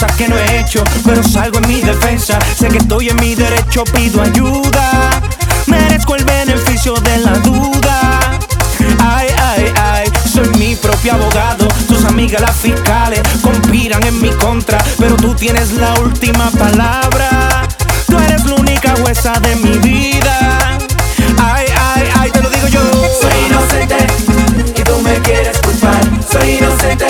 cosas que no he hecho, pero salgo en mi defensa. Sé que estoy en mi derecho, pido ayuda. Merezco el beneficio de la duda. Ay, ay, ay, soy mi propio abogado. Tus amigas, las fiscales, conspiran en mi contra, pero tú tienes la última palabra. Tú eres la única jueza de mi vida. Ay, ay, ay, te lo digo yo. Soy inocente y tú me quieres culpar. Soy inocente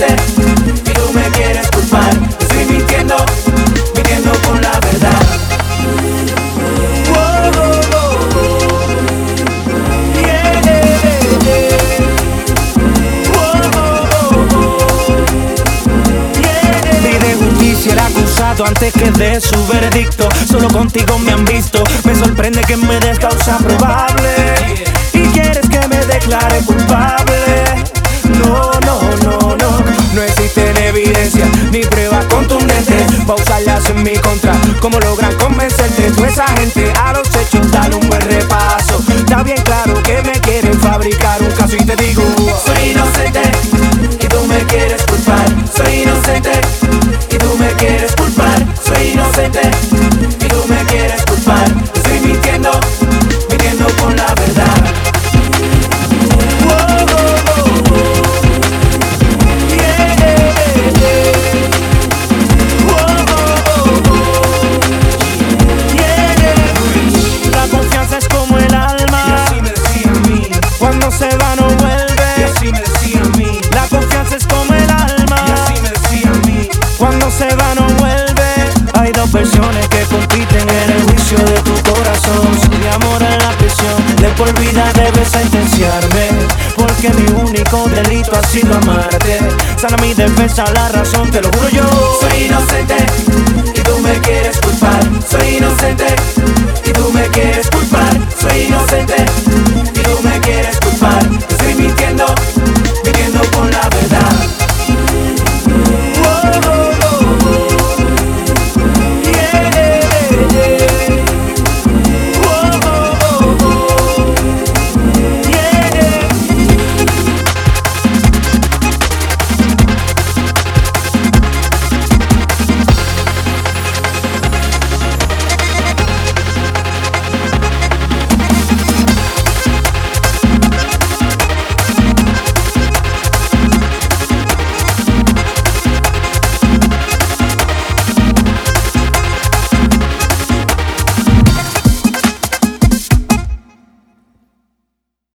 Y tú me quieres culpar. Estoy mintiendo, mintiendo con la verdad. El acusado antes que dé su veredicto. Solo contigo me han visto. Me sorprende que me des causa probable. Y quieres que me declare culpable. Pa' usarlas en mi contra. ¿Cómo logran convencerte? Tú esa gente a los hechos, dale un buen repaso. Está bien claro que me quieren fabricar un caso y te digo. Soy inocente y tú me quieres culpar. Soy inocente y tú me quieres culpar. Soy inocente y tú me quieres culpar. Versiones que compiten en el juicio de tu corazón. Mi amor en la prisión, de por vida debes sentenciarme. Porque mi único delito ha sido amarte. Sana mi defensa, la razón, te lo juro yo. Soy inocente